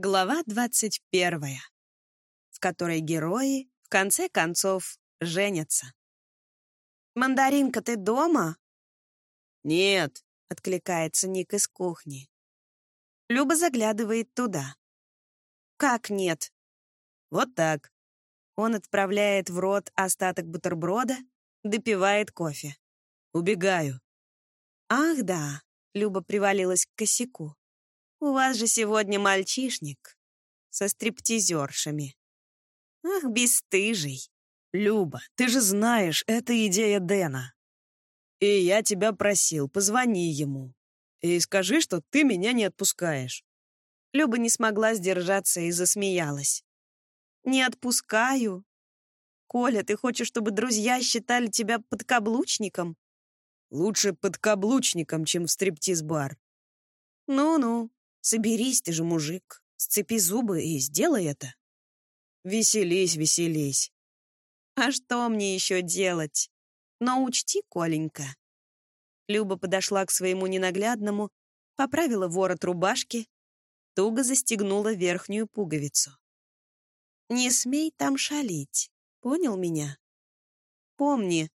Глава 21, в которой герои, в конце концов, женятся. «Мандаринка, ты дома?» «Нет», — откликается Ник из кухни. Люба заглядывает туда. «Как нет?» «Вот так». Он отправляет в рот остаток бутерброда, допивает кофе. «Убегаю». «Ах да», — Люба привалилась к косяку. «У вас же сегодня мальчишник со стриптизершами». «Ах, бесстыжий!» «Люба, ты же знаешь, это идея Дэна. И я тебя просил, позвони ему. И скажи, что ты меня не отпускаешь». Люба не смогла сдержаться и засмеялась. «Не отпускаю. Коля, ты хочешь, чтобы друзья считали тебя подкаблучником?» «Лучше подкаблучником, чем в стриптиз-бар». «Ну-ну, соберись, ты же мужик. Сцепи зубы и сделай это». «Веселись, веселись». «А что мне еще делать? Но учти, Коленька». Люба подошла к своему ненаглядному, поправила ворот рубашки, туго застегнула верхнюю пуговицу. «Не смей там шалить, понял меня? Помни,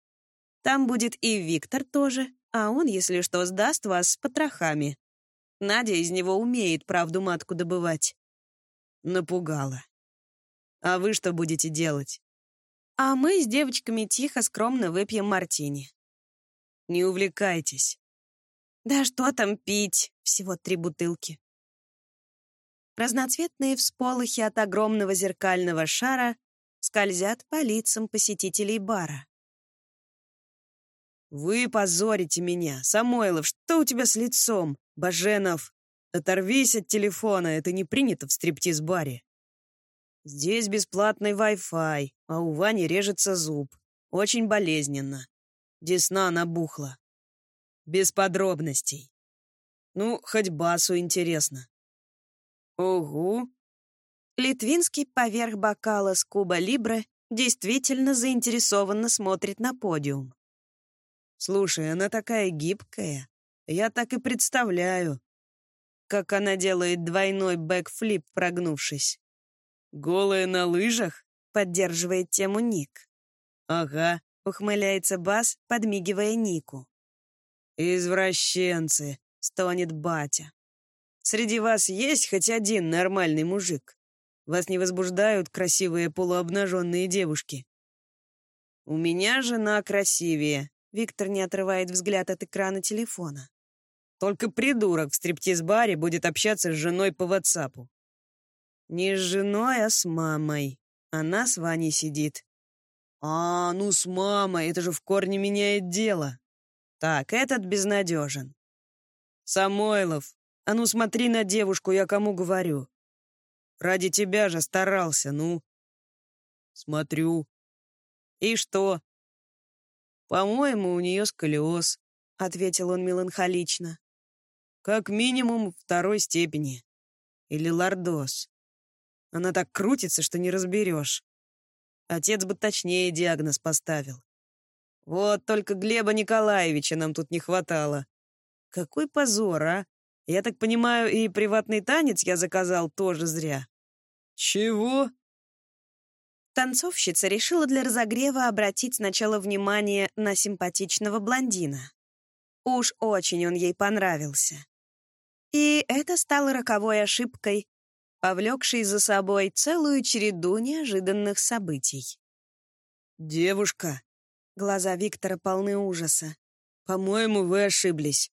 там будет и Виктор тоже, а он, если что, сдаст вас с потрохами. Надя из него умеет правду матку добывать». Напугала. «А вы что будете делать?» «А мы с девочками тихо, скромно выпьем мартини». «Не увлекайтесь». «Да что там пить? Всего три бутылки». Разноцветные всполохи от огромного зеркального шара скользят по лицам посетителей бара. «Вы позорите меня! Самойлов, что у тебя с лицом? Баженов, оторвись от телефона, это не принято в стриптиз-баре. Здесь бесплатный Wi-Fi, а у Вани режется зуб. Очень болезненно. Десна набухла. Без подробностей. Ну, хоть басу интересно. Ого! Литвинский поверх бокала с Куба Либре действительно заинтересованно смотрит на подиум. Слушай, она такая гибкая. Я так и представляю, как она делает двойной бэкфлип, прогнувшись. «Голая на лыжах?» — поддерживает тему Ник. «Ага», — ухмыляется Бас, подмигивая Нику. «Извращенцы», — стонет батя. «Среди вас есть хоть один нормальный мужик? Вас не возбуждают красивые полуобнаженные девушки?» «У меня жена красивее», — Виктор не отрывает взгляд от экрана телефона. «Только придурок в стриптиз-баре будет общаться с женой по ватсапу. Не с женой, а с мамой. Она с Ваней сидит. А, ну с мамой, это же в корне меняет дело. Так, этот безнадежен. Самойлов, а ну смотри на девушку, я кому говорю. Ради тебя же старался, ну. Смотрю. И что? По-моему, у нее сколиоз, ответил он меланхолично. Как минимум второй степени. Или лордоз. Она так крутится, что не разберешь. Отец бы точнее диагноз поставил. Вот только Глеба Николаевича нам тут не хватало. Какой позор, а? Я так понимаю, и приватный танец я заказал тоже зря. Чего? Танцовщица решила для разогрева обратить сначала внимание на симпатичного блондина. Уж очень он ей понравился. И это стало роковой ошибкой, повлекший за собой целую череду неожиданных событий. «Девушка!» Глаза Виктора полны ужаса. «По-моему, вы ошиблись».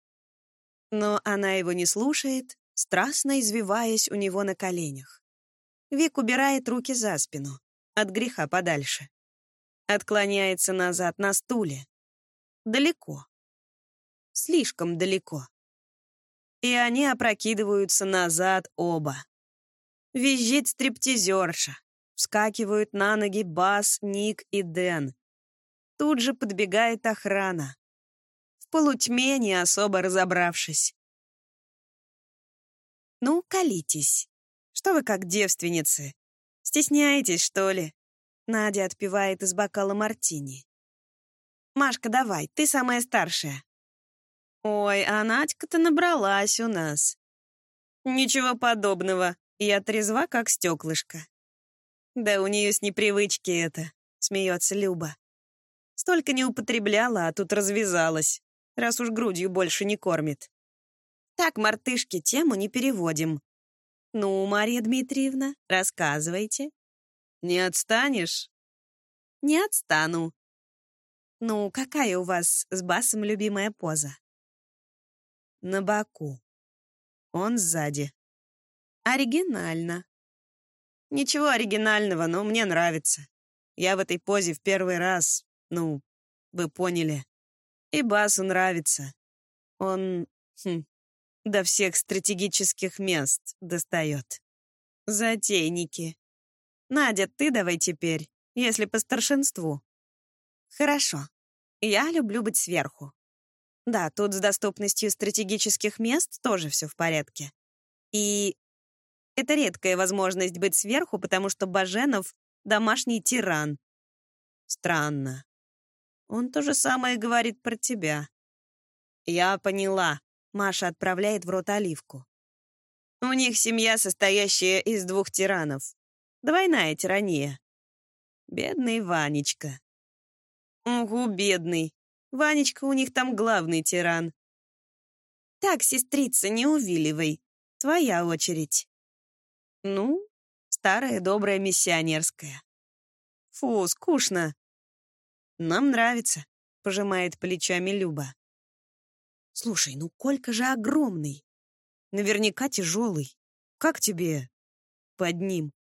Но она его не слушает, страстно извиваясь у него на коленях. Вик убирает руки за спину, от греха подальше. Отклоняется назад на стуле. Далеко. Слишком далеко. И они опрокидываются назад оба. Визжит стриптизерша. Вскакивают на ноги Бас, Ник и Дэн. Тут же подбегает охрана. В полутьме, не особо разобравшись. «Ну, колитесь. Что вы как девственницы? Стесняетесь, что ли?» Надя отпивает из бокала мартини. «Машка, давай, ты самая старшая». «Ой, а Надька-то набралась у нас». «Ничего подобного. Я трезва, как стеклышко. Да у нее с непривычки это, смеется Люба. Столько не употребляла, а тут развязалась, раз уж грудью больше не кормит. Так, мартышки, тему не переводим. Ну, Мария Дмитриевна, рассказывайте. Не отстанешь? Не отстану. Ну, какая у вас с басом любимая поза? На боку. Он сзади. Оригинально. Ничего оригинального, но мне нравится. Я в этой позе в первый раз, ну, вы поняли. И Басу нравится. Он, хм, до всех стратегических мест достает. Затейники. Надя, ты давай теперь, если по старшинству. Хорошо. Я люблю быть сверху. Да, тут с доступностью стратегических мест тоже все в порядке. И это редкая возможность быть сверху, потому что Баженов — домашний тиран. Странно. Он то же самое говорит про тебя. Я поняла. Маша отправляет в рот оливку. У них семья, состоящая из двух тиранов. Двойная тирания. Бедный Ванечка. Угу, бедный. Ванечка у них там главный тиран. Так, сестрица, не увиливай. Твоя очередь. Ну, старая добрая миссионерская. Фу, скучно. Нам нравится, пожимает плечами Люба. Слушай, ну Колька же огромный. Наверняка тяжелый. Как тебе под ним?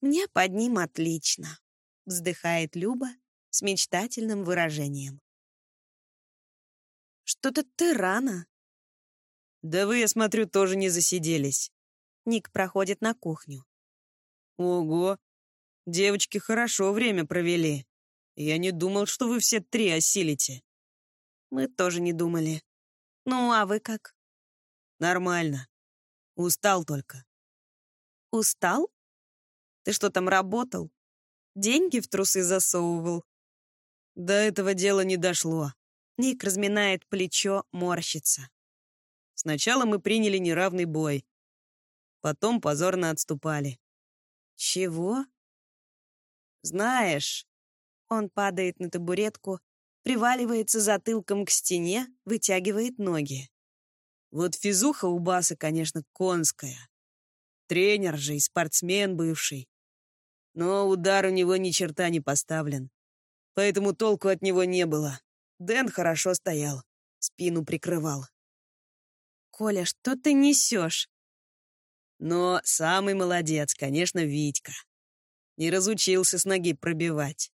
Мне под ним отлично, вздыхает Люба с мечтательным выражением. Что-то ты рано. Да вы, я смотрю, тоже не засиделись. Ник проходит на кухню. Ого, девочки хорошо время провели. Я не думал, что вы все три осилите. Мы тоже не думали. Ну, а вы как? Нормально. Устал только. Устал? Ты что там работал? Деньги в трусы засовывал? До этого дела не дошло. Ник разминает плечо, морщится. Сначала мы приняли неравный бой. Потом позорно отступали. Чего? Знаешь, он падает на табуретку, приваливается затылком к стене, вытягивает ноги. Вот физуха у Баса, конечно, конская. Тренер же и спортсмен бывший. Но удар у него ни черта не поставлен. Поэтому толку от него не было. Дэн хорошо стоял, спину прикрывал. «Коля, что ты несешь?» Но самый молодец, конечно, Витька. Не разучился с ноги пробивать.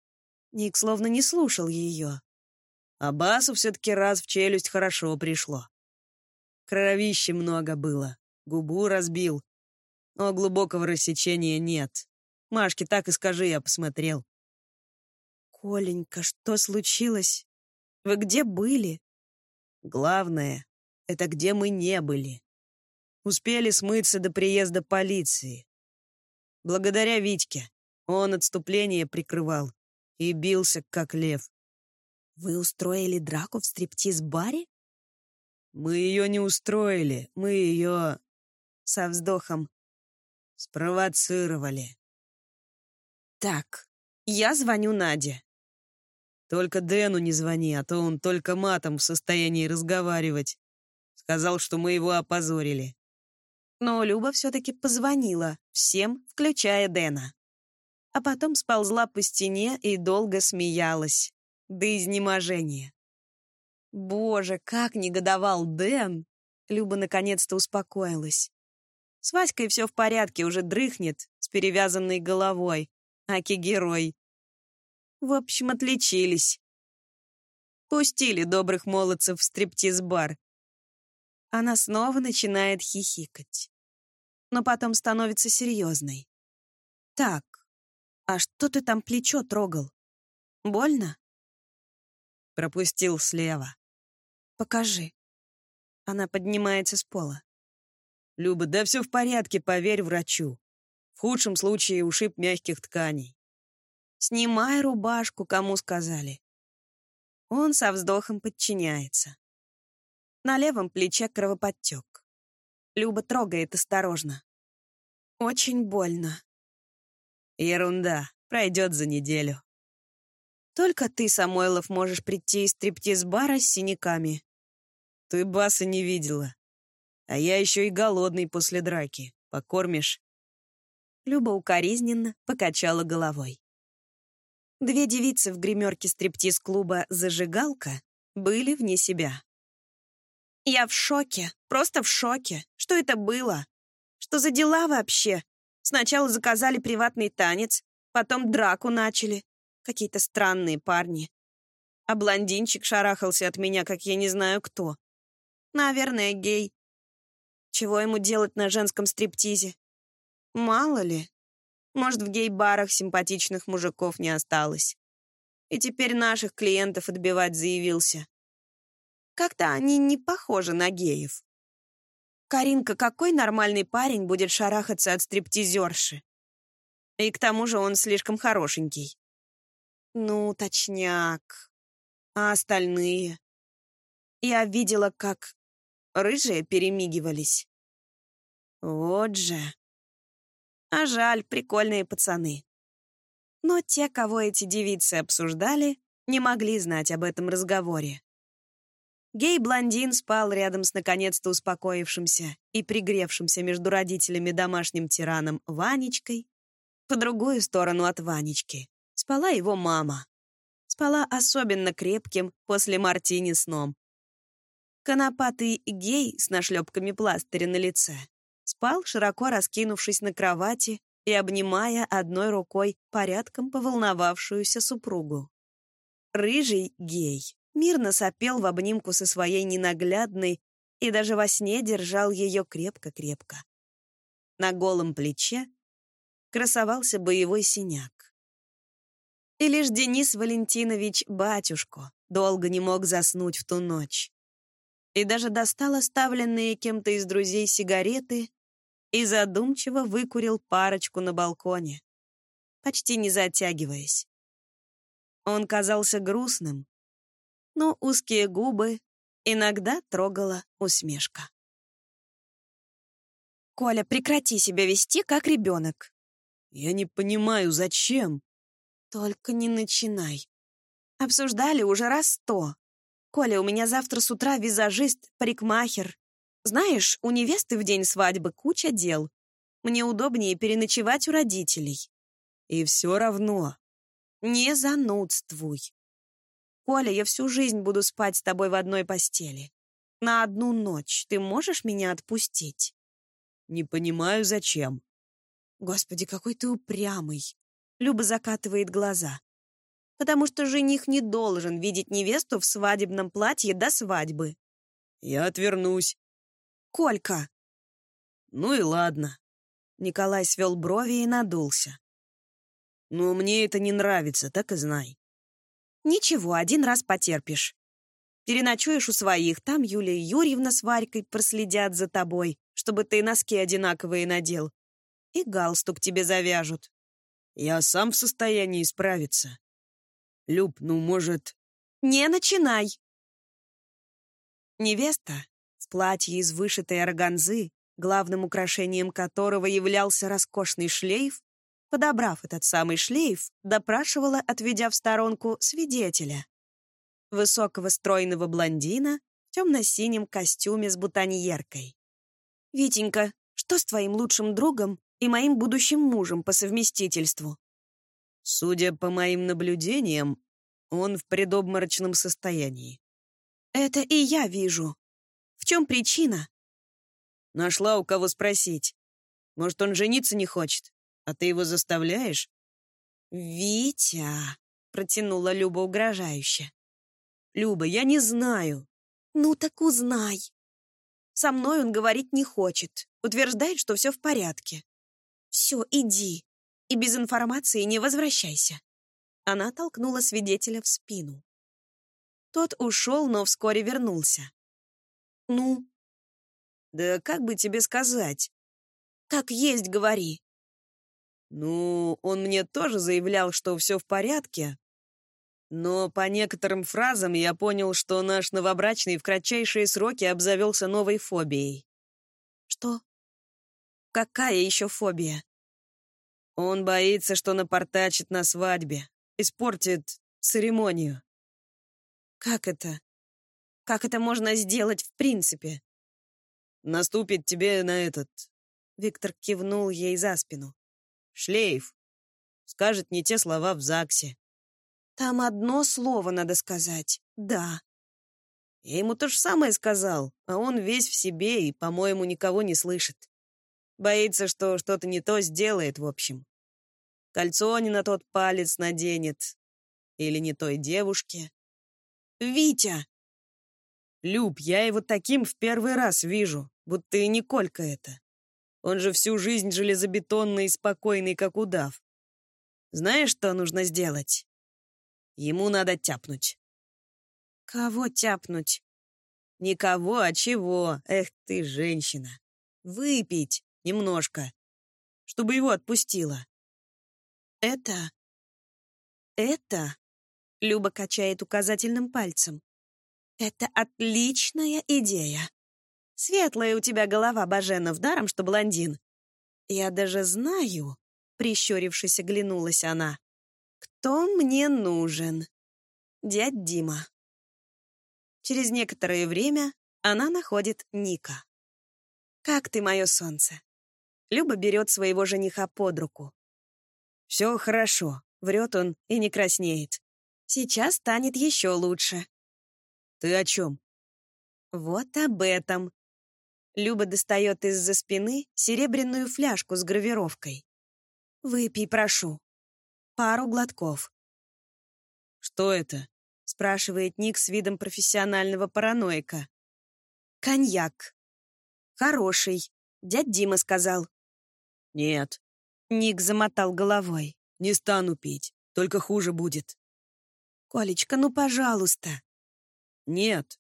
Ник словно не слушал ее. А Басу все-таки раз в челюсть хорошо пришло. Кровища много было, губу разбил. Но глубокого рассечения нет. Машке так и скажи, я посмотрел. «Коленька, что случилось? Вы где были?» «Главное, это где мы не были. Успели смыться до приезда полиции. Благодаря Витьке он отступление прикрывал и бился, как лев. «Вы устроили драку в стриптиз-баре?» «Мы ее не устроили, мы ее...» Со вздохом. «Спровоцировали». «Так, я звоню Наде». «Только Дэну не звони, а то он только матом в состоянии разговаривать. Сказал, что мы его опозорили». Но Люба все-таки позвонила всем, включая Дэна. А потом сползла по стене и долго смеялась. До изнеможения. Боже, как негодовал Дэн! Люба наконец-то успокоилась. С Васькой все в порядке, уже дрыхнет, с перевязанной головой. Аки-герой. В общем, отличились. Пустили добрых молодцев в стриптиз-бар. Она снова начинает хихикать. Но потом становится серьезной. «Так, а что ты там плечо трогал? Больно?» Пропустил слева. «Покажи». Она поднимается с пола. «Люба, да все в порядке, поверь врачу. В худшем случае ушиб мягких тканей». «Снимай рубашку, кому сказали». Он со вздохом подчиняется. На левом плече кровоподтек. Люба трогает осторожно. Очень больно. Ерунда, пройдет за неделю. Только ты, Самойлов, можешь прийти из стриптиз-бара с синяками. Ты баса не видела. А я еще и голодный после драки. Покормишь?» Люба укоризненно покачала головой. Две девицы в гримерке стриптиз-клуба «Зажигалка» были вне себя. «Я в шоке, просто в шоке. Что это было? Что за дела вообще? Сначала заказали приватный танец, потом драку начали. Какие-то странные парни. А блондинчик шарахался от меня, как я не знаю кто. Наверное, гей. Чего ему делать на женском стриптизе? Мало ли. Может, в гей-барах симпатичных мужиков не осталось. И теперь наших клиентов отбивать заявился. Как-то они не похожи на геев. Каринка, какой нормальный парень будет шарахаться от стриптизерши? И к тому же он слишком хорошенький. Ну, точняк. А остальные? Я видела, как рыжие перемигивались. Вот же. А жаль, прикольные пацаны. Но те, кого эти девицы обсуждали, не могли знать об этом разговоре. Гей-блондин спал рядом с наконец-то успокоившимся и пригревшимся между родителями домашним тираном Ванечкой. По другую сторону от Ванечки спала его мама. Спала особенно крепким после мартини сном. Конопатый гей с нашлепками пластыря на лице спал, широко раскинувшись на кровати и обнимая одной рукой порядком поволновавшуюся супругу. Рыжий гей мирно сопел в обнимку со своей ненаглядной и даже во сне держал ее крепко-крепко. На голом плече красовался боевой синяк. И лишь Денис Валентинович, батюшко, долго не мог заснуть в ту ночь и даже достал оставленные кем-то из друзей сигареты и задумчиво выкурил парочку на балконе, почти не затягиваясь. Он казался грустным, но узкие губы иногда трогала усмешка. «Коля, прекрати себя вести, как ребенок». «Я не понимаю, зачем?» «Только не начинай. Обсуждали уже раз сто. «Коля, у меня завтра с утра визажист, парикмахер. Знаешь, у невесты в день свадьбы куча дел. Мне удобнее переночевать у родителей». «И все равно». «Не занудствуй. Коля, я всю жизнь буду спать с тобой в одной постели. На одну ночь ты можешь меня отпустить?» «Не понимаю, зачем». «Господи, какой ты упрямый!» Люба закатывает глаза потому что жених не должен видеть невесту в свадебном платье до свадьбы. Я отвернусь. Колька. Ну и ладно. Николай свел брови и надулся. Но мне это не нравится, так и знай. Ничего, один раз потерпишь. Переночуешь у своих, там Юлия Юрьевна с Варькой проследят за тобой, чтобы ты носки одинаковые надел. И галстук тебе завяжут. Я сам в состоянии справиться. Люб, ну, может...» «Не начинай!» Невеста в платье из вышитой органзы, главным украшением которого являлся роскошный шлейф, подобрав этот самый шлейф, допрашивала, отведя в сторонку свидетеля. Высокого стройного блондина в темно-синем костюме с бутоньеркой. «Витенька, что с твоим лучшим другом и моим будущим мужем по совместительству?» Судя по моим наблюдениям, он в предобморочном состоянии. Это и я вижу. В чем причина? Нашла у кого спросить. Может, он жениться не хочет, а ты его заставляешь? «Витя!» — протянула Люба угрожающе. «Люба, я не знаю». «Ну так узнай. Со мной он говорить не хочет. Утверждает, что все в порядке. Все, иди и без информации не возвращайся». Она толкнула свидетеля в спину. Тот ушел, но вскоре вернулся. «Ну?» «Да как бы тебе сказать?» «Как есть, говори». «Ну, он мне тоже заявлял, что все в порядке, но по некоторым фразам я понял, что наш новобрачный в кратчайшие сроки обзавелся новой фобией». «Что?» Какая еще фобия? Он боится, что напортачит на свадьбе, испортит церемонию. Как это? Как это можно сделать в принципе? Наступит тебе на этот... Виктор кивнул ей за спину. Шлейф. Скажет не те слова в ЗАГСе. Там одно слово надо сказать. Да. Я ему то же самое сказал, а он весь в себе и, по-моему, никого не слышит. Боится, что что-то не то сделает, в общем. Кольцо не на тот палец наденет. Или не той девушке. «Витя!» «Люб, я его таким в первый раз вижу, будто и не Колька это. Он же всю жизнь железобетонный и спокойный, как удав. Знаешь, что нужно сделать? Ему надо тяпнуть». «Кого тяпнуть?» «Никого, а чего? Эх ты, женщина! Выпить немножко, чтобы его отпустило». «Это... это...» Люба качает указательным пальцем. «Это отличная идея. Светлая у тебя голова, Баженов, даром, что блондин. Я даже знаю, — прищурившись, оглянулась она, — кто мне нужен. Дядь Дима». Через некоторое время она находит Ника. «Как ты, мое солнце?» Люба берет своего жениха под руку. «Все хорошо», — врет он и не краснеет. Сейчас станет еще лучше. Ты о чем? Вот об этом. Люба достает из-за спины серебряную фляжку с гравировкой. Выпей, прошу. Пару глотков. Что это? спрашивает Ник с видом профессионального параноика. Коньяк. Хороший. Дядь Дима сказал. Нет. Ник замотал головой. Не стану пить, только хуже будет. «Колечка, ну, пожалуйста». «Нет,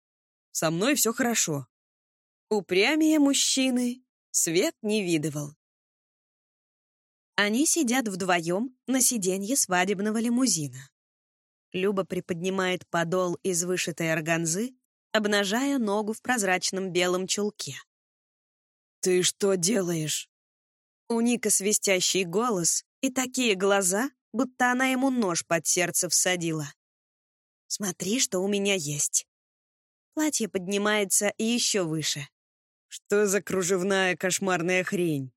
со мной все хорошо». Упрямее мужчины свет не видывал. Они сидят вдвоем на сиденье свадебного лимузина. Люба приподнимает подол из вышитой органзы, обнажая ногу в прозрачном белом чулке. «Ты что делаешь?» У Ника свистящий голос и такие глаза, будто она ему нож под сердце всадила. Смотри, что у меня есть. Платье поднимается еще выше. Что за кружевная кошмарная хрень?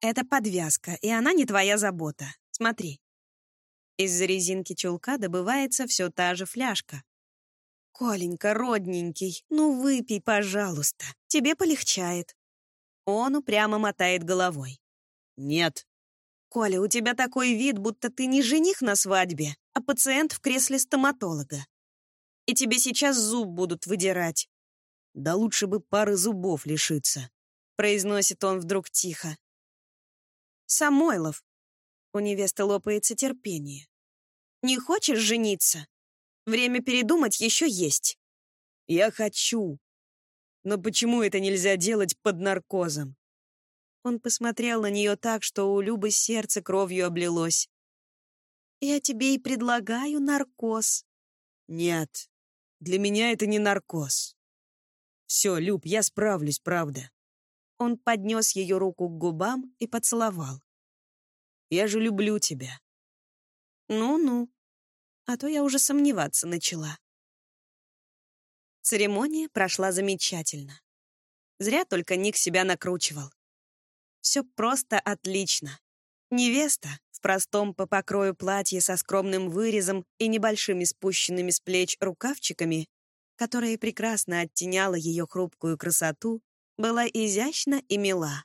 Это подвязка, и она не твоя забота. Смотри. Из-за резинки чулка добывается все та же фляжка. «Коленька, родненький, ну выпей, пожалуйста. Тебе полегчает». Он упрямо мотает головой. «Нет». «Коля, у тебя такой вид, будто ты не жених на свадьбе, а пациент в кресле стоматолога. И тебе сейчас зуб будут выдирать. Да лучше бы пары зубов лишиться, произносит он вдруг тихо. Самойлов. У невесты лопается терпение. Не хочешь жениться? Время передумать еще есть. Я хочу. Но почему это нельзя делать под наркозом? Он посмотрел на нее так, что у Любы сердце кровью облилось. Я тебе и предлагаю наркоз. Нет, для меня это не наркоз. Все, Люб, я справлюсь, правда. Он поднес ее руку к губам и поцеловал. Я же люблю тебя. Ну-ну, а то я уже сомневаться начала. Церемония прошла замечательно. Зря только Ник себя накручивал. Все просто отлично. Невеста в простом по покрою платье со скромным вырезом и небольшими спущенными с плеч рукавчиками, которое прекрасно оттеняло ее хрупкую красоту, была изящна и мила.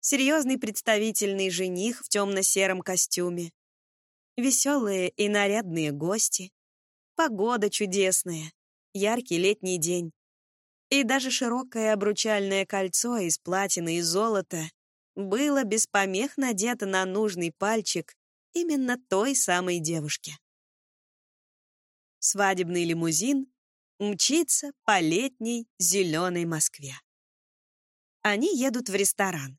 Серьезный представительный жених в темно-сером костюме. Веселые и нарядные гости. Погода чудесная. Яркий летний день. И даже широкое обручальное кольцо из платины и золота было без помех надето на нужный пальчик именно той самой девушки. Свадебный лимузин мчится по летней зеленой Москве. Они едут в ресторан.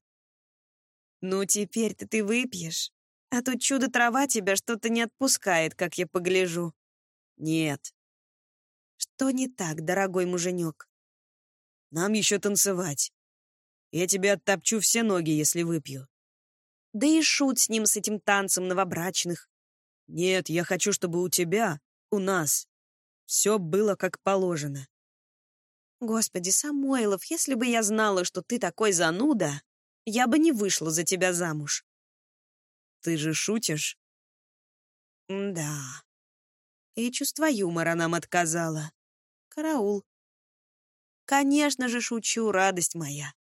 «Ну, теперь-то ты выпьешь, а тут чудо-трава тебя что-то не отпускает, как я погляжу». «Нет». «Что не так, дорогой муженек?» «Нам еще танцевать». Я тебе оттопчу все ноги, если выпью. Да и шут с ним, с этим танцем новобрачных. Нет, я хочу, чтобы у тебя, у нас, все было как положено. Господи, Самойлов, если бы я знала, что ты такой зануда, я бы не вышла за тебя замуж. Ты же шутишь? Да. И чувство юмора нам отказало. Караул. Конечно же, шучу, радость моя.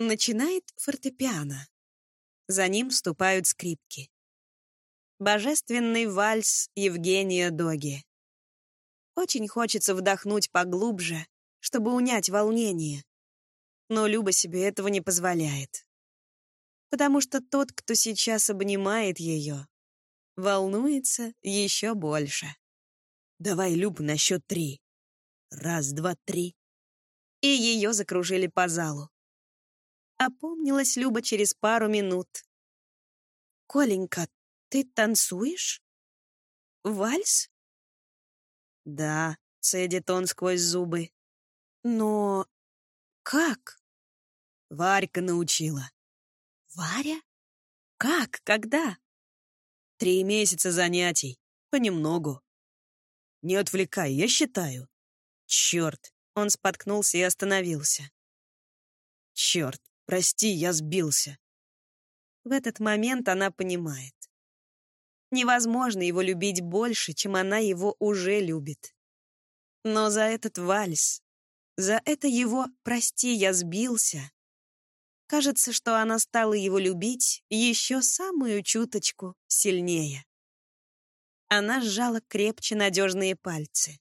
Начинает фортепиано. За ним вступают скрипки. Божественный вальс Евгения Доги. Очень хочется вдохнуть поглубже, чтобы унять волнение. Но Люба себе этого не позволяет. Потому что тот, кто сейчас обнимает ее, волнуется еще больше. «Давай, Люб, на счет три. Раз, два, три». И ее закружили по залу. Опомнилась Люба через пару минут. «Коленька, ты танцуешь? Вальс?» «Да», — цедит он сквозь зубы. «Но как?» Варька научила. «Варя? Как? Когда?» «Три месяца занятий. Понемногу. Не отвлекай, я считаю». «Черт!» — он споткнулся и остановился. «Черт, прости, я сбился». В этот момент она понимает. Невозможно его любить больше, чем она его уже любит. Но за этот вальс, за это его «прости, я сбился», кажется, что она стала его любить еще самую чуточку сильнее. Она сжала крепче надежные пальцы.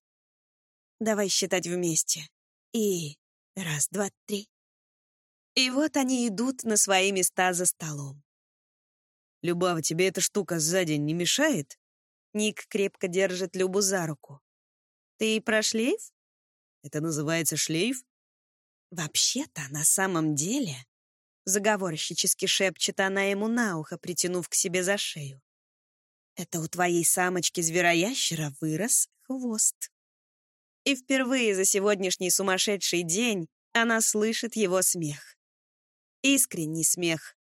Давай считать вместе. И раз, два, три. И вот они идут на свои места за столом. «Любава, тебе эта штука сзади не мешает?» Ник крепко держит Любу за руку. «Ты про шлейф?» «Это называется шлейф?» «Вообще-то, на самом деле...» Заговорщически шепчет она ему на ухо, притянув к себе за шею. «Это у твоей самочки-звероящера вырос хвост». И впервые за сегодняшний сумасшедший день она слышит его смех. Искренний смех,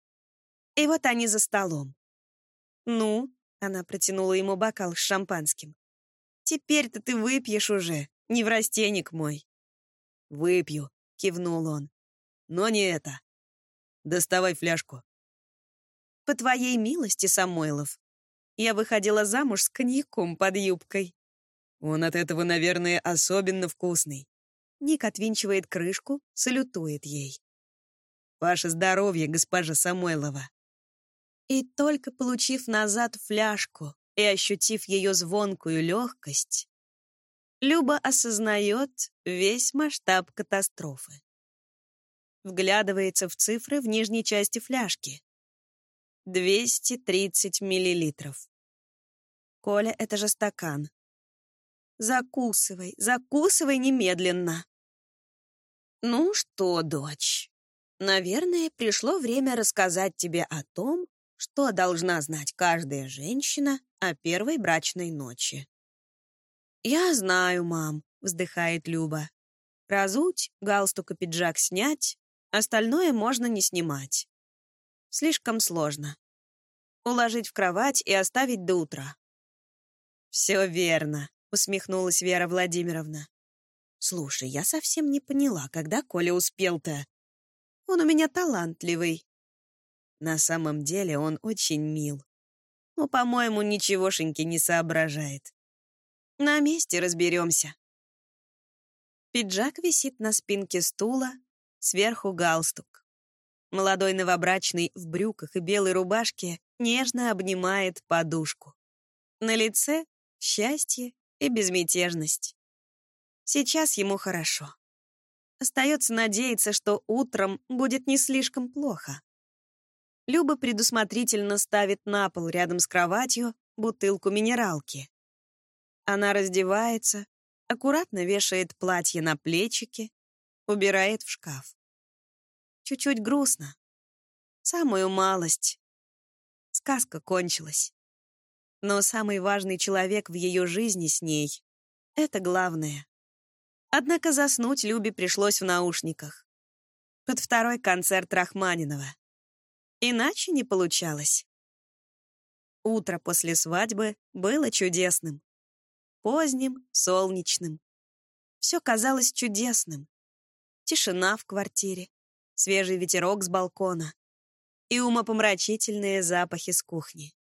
и вот они за столом. «Ну?» — она протянула ему бокал с шампанским. «Теперь-то ты выпьешь уже, неврастенник мой». «Выпью», — кивнул он. «Но не это. Доставай фляжку». «По твоей милости, Самойлов, я выходила замуж с коньяком под юбкой». «Он от этого, наверное, особенно вкусный». Ник отвинчивает крышку, салютует ей. «Ваше здоровье, госпожа Самойлова». И только получив назад фляжку и ощутив ее звонкую легкость, Люба осознает весь масштаб катастрофы. Вглядывается в цифры в нижней части фляжки. 230 миллилитров. Коля, это же стакан. Закусывай, закусывай немедленно. Ну что, дочь, наверное, пришло время рассказать тебе о том, что должна знать каждая женщина о первой брачной ночи? «Я знаю, мам», — вздыхает Люба. «Разуть, галстук и пиджак снять, остальное можно не снимать. Слишком сложно. Уложить в кровать и оставить до утра». «Все верно», — усмехнулась Вера Владимировна. «Слушай, я совсем не поняла, когда Коля успел-то. Он у меня талантливый, на самом деле он очень мил. Но, по-моему, ничегошеньки не соображает. На месте разберемся. Пиджак висит на спинке стула, сверху галстук. Молодой новобрачный в брюках и белой рубашке нежно обнимает подушку. На лице счастье и безмятежность. Сейчас ему хорошо. Остается надеяться, что утром будет не слишком плохо. Люба предусмотрительно ставит на пол рядом с кроватью бутылку минералки. Она раздевается, аккуратно вешает платье на плечики, убирает в шкаф. Чуть-чуть грустно. Самую малость. Сказка кончилась. Но самый важный человек в ее жизни с ней — это главное. Однако заснуть Любе пришлось в наушниках. под второй концерт Рахманинова. Иначе не получалось. Утро после свадьбы было чудесным. Поздним, солнечным. Все казалось чудесным. Тишина в квартире, свежий ветерок с балкона и умопомрачительные запахи с кухни.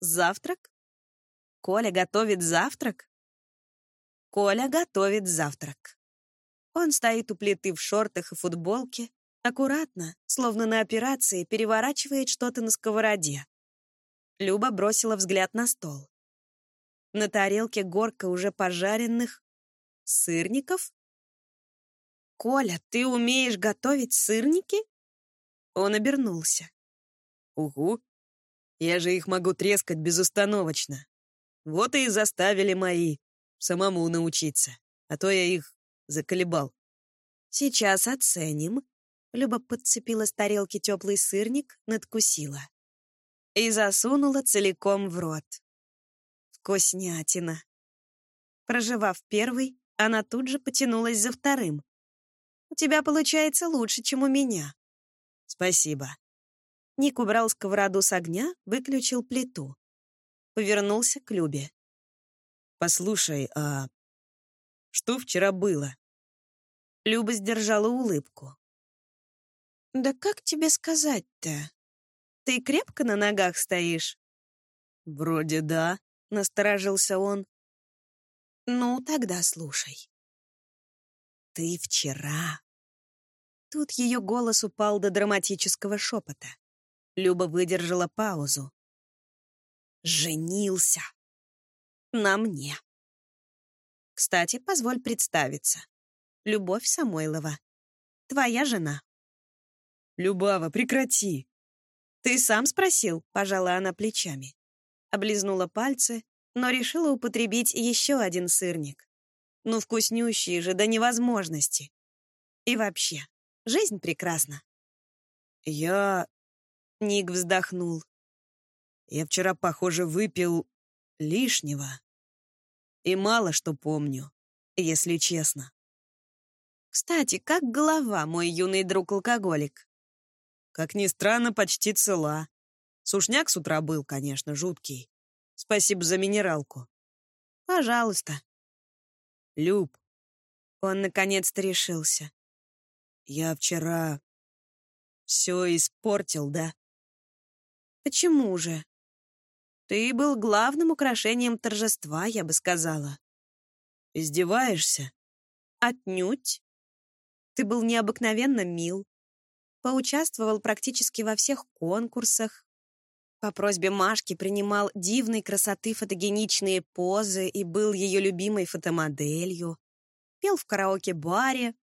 Завтрак? Коля готовит завтрак? Коля готовит завтрак. Он стоит у плиты в шортах и футболке, аккуратно, словно на операции, переворачивает что-то на сковороде. Люба бросила взгляд на стол. На тарелке горка уже пожаренных сырников. «Коля, ты умеешь готовить сырники?» Он обернулся. «Угу. Я же их могу трескать безустановочно. Вот и заставили мои самому научиться, а то я их заколебал». «Сейчас оценим». Люба подцепила с тарелки теплый сырник, надкусила и засунула целиком в рот. Вкуснятина. Проживав первый, она тут же потянулась за вторым. «У тебя получается лучше, чем у меня». «Спасибо». Ник убрал сковороду с огня, выключил плиту. Повернулся к Любе. «Послушай, а что вчера было?» Люба сдержала улыбку. «Да как тебе сказать-то?» Ты крепко на ногах стоишь?» «Вроде да», — насторожился он. «Ну, тогда слушай. Ты вчера...» Тут ее голос упал до драматического шепота. Люба выдержала паузу. «Женился. На мне. Кстати, позволь представиться. Любовь Самойлова. Твоя жена». «Любава, прекрати!» «Ты сам спросил?» — пожала она плечами. Облизнула пальцы, но решила употребить еще один сырник. Ну, вкуснющие же до невозможности. И вообще, жизнь прекрасна. Я... Ник вздохнул. Я вчера, похоже, выпил лишнего. И мало что помню, если честно. Кстати, как голова, мой юный друг-алкоголик? Как ни странно, почти цела. Сушняк с утра был, конечно, жуткий. Спасибо за минералку. Пожалуйста. Люб. Он наконец-то решился. Я вчера все испортил, да? Почему же? Ты был главным украшением торжества, я бы сказала. Издеваешься? Отнюдь. Ты был необыкновенно мил, Поучаствовал практически во всех конкурсах. По просьбе Машки принимал дивной красоты фотогеничные позы и был ее любимой фотомоделью. Пел в караоке-баре,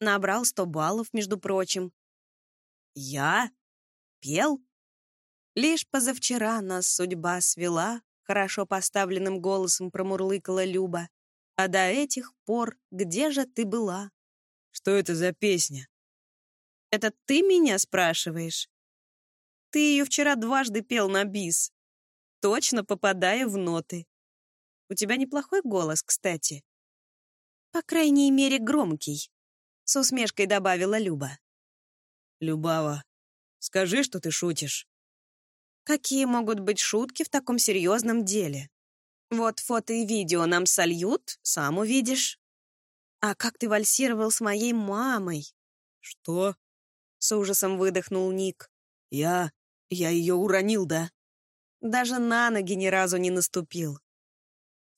набрал 100 баллов, между прочим. Я? Пел? Лишь позавчера нас судьба свела, хорошо поставленным голосом промурлыкала Люба. А до этих пор где же ты была? Что это за песня? Это ты меня спрашиваешь? Ты ее вчера дважды пел на бис. Точно попадая в ноты. У тебя неплохой голос, кстати. По крайней мере, громкий. С усмешкой добавила Люба. Любава, скажи, что ты шутишь. Какие могут быть шутки в таком серьезном деле? Вот фото и видео нам сольют, сам увидишь. А как ты вальсировал с моей мамой? Что? С ужасом выдохнул Ник. «Я... я ее уронил, да?» Даже на ноги ни разу не наступил.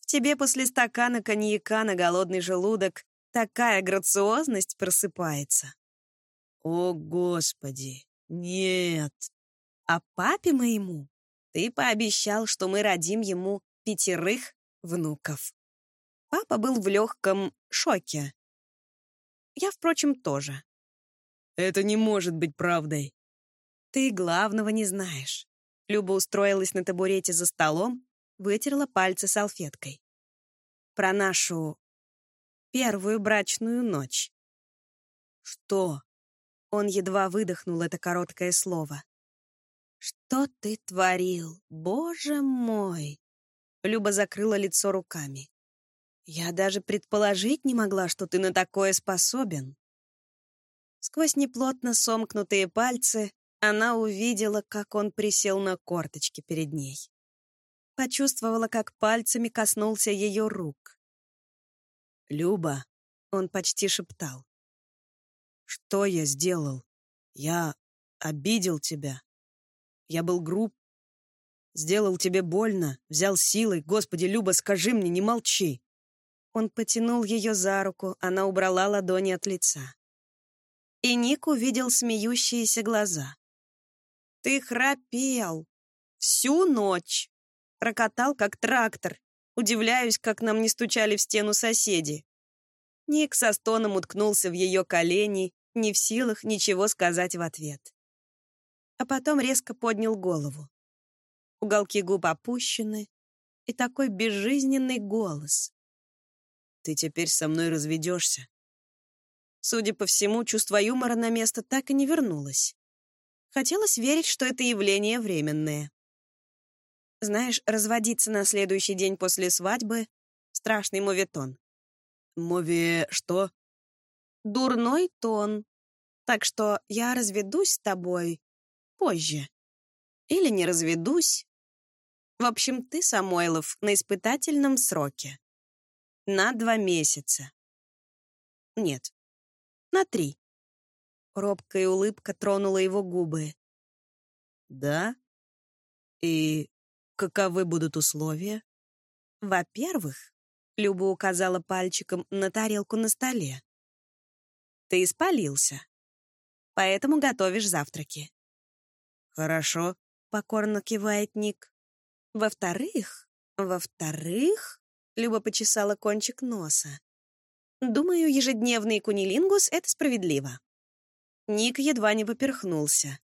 В тебе после стакана коньяка на голодный желудок такая грациозность просыпается. О, Господи, нет. А папе моему ты пообещал, что мы родим ему пятерых внуков. Папа был в легком шоке. Я, впрочем, тоже. Это не может быть правдой. Ты главного не знаешь. Люба устроилась на табурете за столом, вытерла пальцы салфеткой. Про нашу первую брачную ночь. Что? Он едва выдохнул это короткое слово. Что ты творил, боже мой? Люба закрыла лицо руками. Я даже предположить не могла, что ты на такое способен. Сквозь неплотно сомкнутые пальцы она увидела, как он присел на корточки перед ней. Почувствовала, как пальцами коснулся ее рук. «Люба», — он почти шептал, — «что я сделал? Я обидел тебя. Я был груб, сделал тебе больно, взял силой. Господи, Люба, скажи мне, не молчи». Он потянул ее за руку, она убрала ладони от лица. И Ник увидел смеющиеся глаза. Ты храпел. Всю ночь. Рокотал, как трактор. Удивляюсь, как нам не стучали в стену соседи. Ник со стоном уткнулся в ее колени, не в силах ничего сказать в ответ. А потом резко поднял голову. Уголки губ опущены, и такой безжизненный голос. «Ты теперь со мной разведешься?» Судя по всему, чувство юмора на место так и не вернулось. Хотелось верить, что это явление временное. Знаешь, разводиться на следующий день после свадьбы — страшный моветон. Мове что? Дурной тон. Так что я разведусь с тобой позже. Или не разведусь. В общем, ты, Самойлов, на испытательном сроке. На два месяца. Нет, на три. Робкая улыбка тронула его губы. «Да? И каковы будут условия?» «Во-первых», — Люба указала пальчиком на тарелку на столе, «ты испалился, поэтому готовишь завтраки». «Хорошо», — покорно кивает Ник. «Во-вторых, во-вторых...» — Люба почесала кончик носа. «Думаю, ежедневный кунилингус — это справедливо. Ник едва не поперхнулся.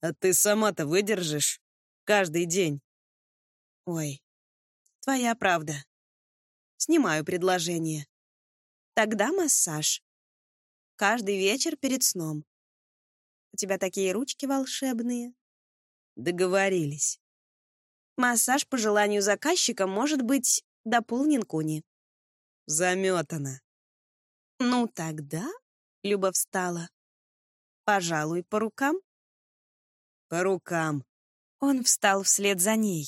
«А ты сама-то выдержишь? Каждый день?» «Ой, твоя правда. Снимаю предложение. Тогда массаж. Каждый вечер перед сном. У тебя такие ручки волшебные». Договорились. Массаж по желанию заказчика может быть дополнен куни. Заметано. Ну тогда Люба встала. Пожалуй, по рукам? По рукам. Он встал вслед за ней.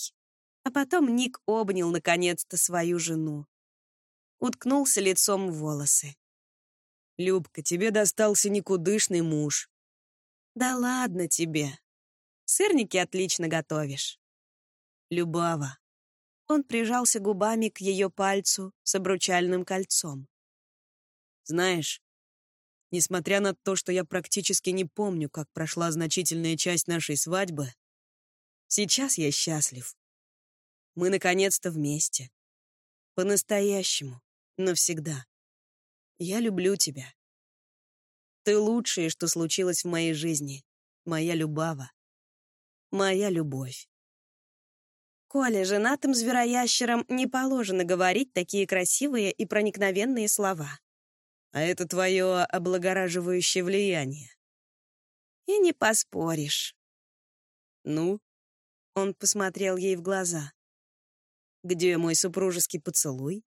А потом Ник обнял наконец-то свою жену. Уткнулся лицом в волосы. «Любка, тебе достался никудышный муж». «Да ладно тебе. Сырники отлично готовишь». «Любава». Он прижался губами к ее пальцу с обручальным кольцом. «Знаешь, Несмотря на то, что я практически не помню, как прошла значительная часть нашей свадьбы, сейчас я счастлив. Мы наконец-то вместе. По-настоящему. Навсегда. Я люблю тебя. Ты лучшее, что случилось в моей жизни. Моя любава. Моя любовь. Коля, женатым звероящерам не положено говорить такие красивые и проникновенные слова а это твое облагораживающее влияние. И не поспоришь. Ну? Он посмотрел ей в глаза. Где мой супружеский поцелуй?